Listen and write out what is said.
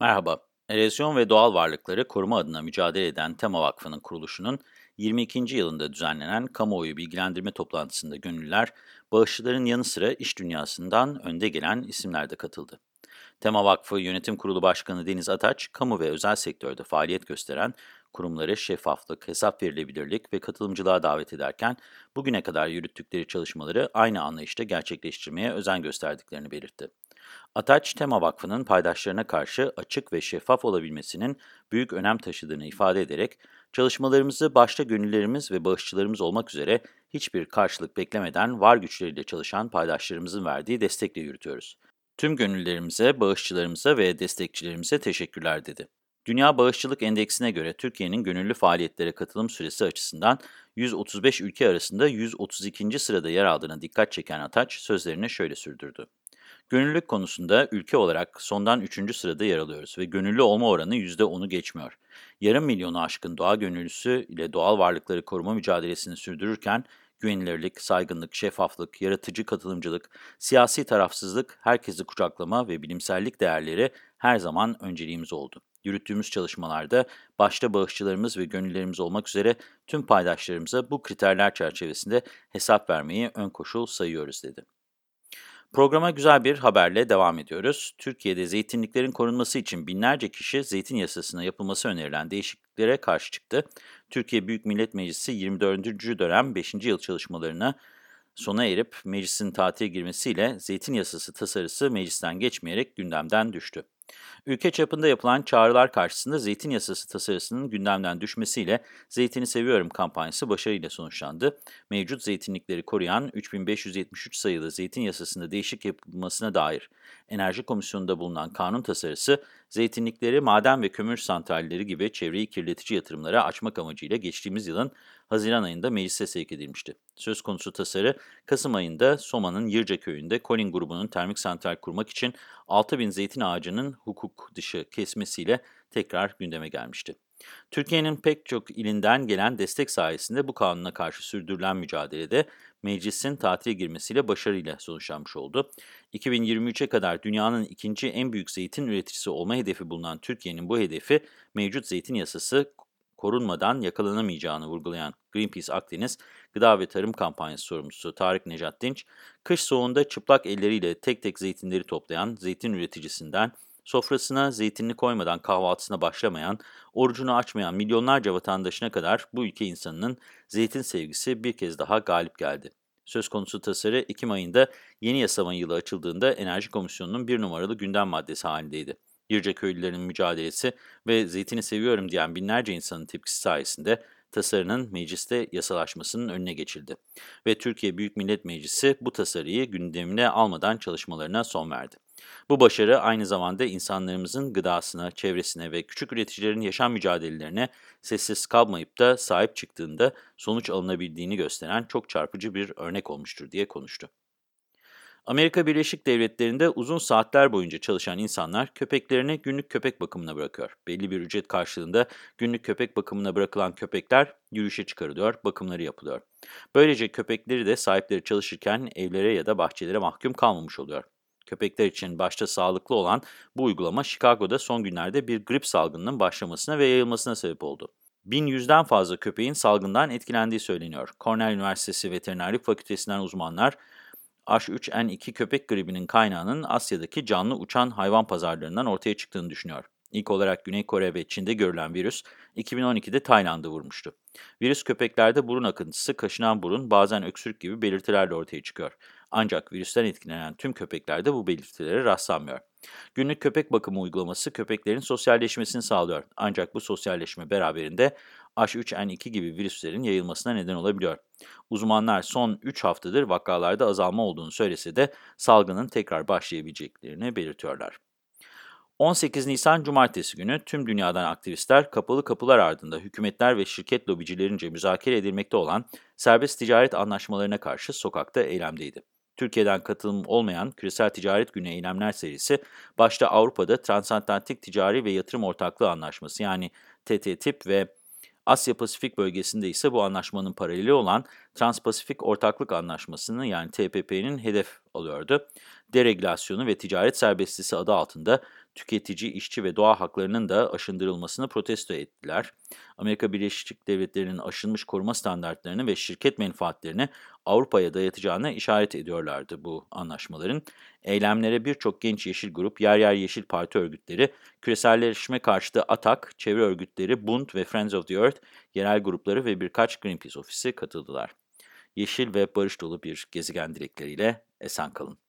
Merhaba. Erozyon ve Doğal Varlıkları Koruma adına mücadele eden Tema Vakfı'nın kuruluşunun 22. yılında düzenlenen kamuoyu bilgilendirme toplantısında gönüllüler, bağışçıların yanı sıra iş dünyasından önde gelen isimler de katıldı. Tema Vakfı Yönetim Kurulu Başkanı Deniz Ataç, kamu ve özel sektörde faaliyet gösteren kurumları şeffaflık, hesap verilebilirlik ve katılımcılığa davet ederken, bugüne kadar yürüttükleri çalışmaları aynı anlayışta gerçekleştirmeye özen gösterdiklerini belirtti. Ataç, Tema Vakfı'nın paydaşlarına karşı açık ve şeffaf olabilmesinin büyük önem taşıdığını ifade ederek, çalışmalarımızı başta gönüllerimiz ve bağışçılarımız olmak üzere hiçbir karşılık beklemeden var güçleriyle çalışan paydaşlarımızın verdiği destekle yürütüyoruz. Tüm gönüllerimize, bağışçılarımıza ve destekçilerimize teşekkürler dedi. Dünya Bağışçılık Endeksine göre Türkiye'nin gönüllü faaliyetlere katılım süresi açısından 135 ülke arasında 132. sırada yer aldığına dikkat çeken Ataç sözlerini şöyle sürdürdü. Gönüllülük konusunda ülke olarak sondan 3. sırada yer alıyoruz ve gönüllü olma oranı %10'u geçmiyor. Yarım milyonu aşkın doğa gönüllüsü ile doğal varlıkları koruma mücadelesini sürdürürken güvenilirlik, saygınlık, şeffaflık, yaratıcı katılımcılık, siyasi tarafsızlık, herkesi kucaklama ve bilimsellik değerleri her zaman önceliğimiz oldu. Yürüttüğümüz çalışmalarda başta bağışçılarımız ve gönüllerimiz olmak üzere tüm paydaşlarımıza bu kriterler çerçevesinde hesap vermeyi ön koşul sayıyoruz dedi. Programa güzel bir haberle devam ediyoruz. Türkiye'de zeytinliklerin korunması için binlerce kişi zeytin yasasına yapılması önerilen değişikliklere karşı çıktı. Türkiye Büyük Millet Meclisi 24. dönem 5. yıl çalışmalarına sona erip meclisin tatile girmesiyle zeytin yasası tasarısı meclisten geçmeyerek gündemden düştü. Ülke çapında yapılan çağrılar karşısında zeytin yasası tasarısının gündemden düşmesiyle Zeytini Seviyorum kampanyası başarıyla sonuçlandı. Mevcut zeytinlikleri koruyan 3573 sayılı zeytin yasasında değişik yapılmasına dair Enerji Komisyonu'nda bulunan kanun tasarısı, zeytinlikleri maden ve kömür santralleri gibi çevreyi kirletici yatırımlara açmak amacıyla geçtiğimiz yılın Haziran ayında meclise sevk edilmişti. Söz konusu tasarı, Kasım ayında Soma'nın Yırca köyünde Colin grubunun termik santral kurmak için 6000 zeytin ağacının hukuk dışı kesmesiyle tekrar gündeme gelmişti. Türkiye'nin pek çok ilinden gelen destek sayesinde bu kanuna karşı sürdürülen mücadelede meclisin tatile girmesiyle başarıyla sonuçlanmış oldu. 2023'e kadar dünyanın ikinci en büyük zeytin üreticisi olma hedefi bulunan Türkiye'nin bu hedefi mevcut zeytin yasası korunmadan yakalanamayacağını vurgulayan Greenpeace Akdeniz Gıda ve Tarım Kampanyası sorumlusu Tarık Necat Dinç, kış soğuğunda çıplak elleriyle tek tek zeytinleri toplayan zeytin üreticisinden sofrasına zeytinli koymadan kahvaltısına başlamayan, orucunu açmayan milyonlarca vatandaşına kadar bu ülke insanının zeytin sevgisi bir kez daha galip geldi. Söz konusu tasarı Ekim ayında yeni yasama yılı açıldığında Enerji Komisyonu'nun bir numaralı gündem maddesi halindeydi. Yırca köylülerinin mücadelesi ve zeytini seviyorum diyen binlerce insanın tepkisi sayesinde tasarının mecliste yasalaşmasının önüne geçildi. Ve Türkiye Büyük Millet Meclisi bu tasarıyı gündemine almadan çalışmalarına son verdi. Bu başarı aynı zamanda insanlarımızın gıdasına, çevresine ve küçük üreticilerin yaşam mücadelelerine sessiz kalmayıp da sahip çıktığında sonuç alınabildiğini gösteren çok çarpıcı bir örnek olmuştur diye konuştu. Amerika Birleşik Devletleri'nde uzun saatler boyunca çalışan insanlar köpeklerini günlük köpek bakımına bırakıyor. Belli bir ücret karşılığında günlük köpek bakımına bırakılan köpekler yürüyüşe çıkarılıyor, bakımları yapılıyor. Böylece köpekleri de sahipleri çalışırken evlere ya da bahçelere mahkum kalmamış oluyor. Köpekler için başta sağlıklı olan bu uygulama Chicago'da son günlerde bir grip salgınının başlamasına ve yayılmasına sebep oldu. 1100'den fazla köpeğin salgından etkilendiği söyleniyor. Cornell Üniversitesi Veterinerlik Fakültesinden uzmanlar H3N2 köpek gribinin kaynağının Asya'daki canlı uçan hayvan pazarlarından ortaya çıktığını düşünüyor. İlk olarak Güney Kore ve Çin'de görülen virüs 2012'de Tayland'ı vurmuştu. Virüs köpeklerde burun akıntısı, kaşınan burun, bazen öksürük gibi belirtilerle ortaya çıkıyor. Ancak virüsten etkilenen tüm köpeklerde bu belirtilere rastlanmıyor. Günlük köpek bakımı uygulaması köpeklerin sosyalleşmesini sağlıyor. Ancak bu sosyalleşme beraberinde H3N2 gibi virüslerin yayılmasına neden olabiliyor. Uzmanlar son 3 haftadır vakalarda azalma olduğunu söylese de salgının tekrar başlayabileceklerini belirtiyorlar. 18 Nisan Cumartesi günü tüm dünyadan aktivistler kapalı kapılar ardında hükümetler ve şirket lobicilerince müzakere edilmekte olan serbest ticaret anlaşmalarına karşı sokakta eylemdeydi. Türkiye'den katılım olmayan Küresel Ticaret Günü eylemler serisi, başta Avrupa'da Transatlantik Ticari ve Yatırım Ortaklığı Anlaşması yani TTIP ve Asya-Pasifik bölgesinde ise bu anlaşmanın paraleli olan Trans-Pasifik Ortaklık Anlaşması'nı yani TPP'nin hedef alıyordu. Deregülasyonu ve ticaret serbestisi adı altında tüketici, işçi ve doğa haklarının da aşındırılmasını protesto ettiler. Amerika Birleşik Devletleri'nin aşınmış koruma standartlarını ve şirket menfaatlerini Avrupa'ya dayatacağına işaret ediyorlardı bu anlaşmaların. Eylemlere birçok genç yeşil grup, yer yer yeşil parti örgütleri, küreselleşme karşıtı ATAK, çevre örgütleri, Bund ve Friends of the Earth, yerel grupları ve birkaç Greenpeace ofisi katıldılar. Yeşil ve barış dolu bir gezegen dilekleriyle esen kalın.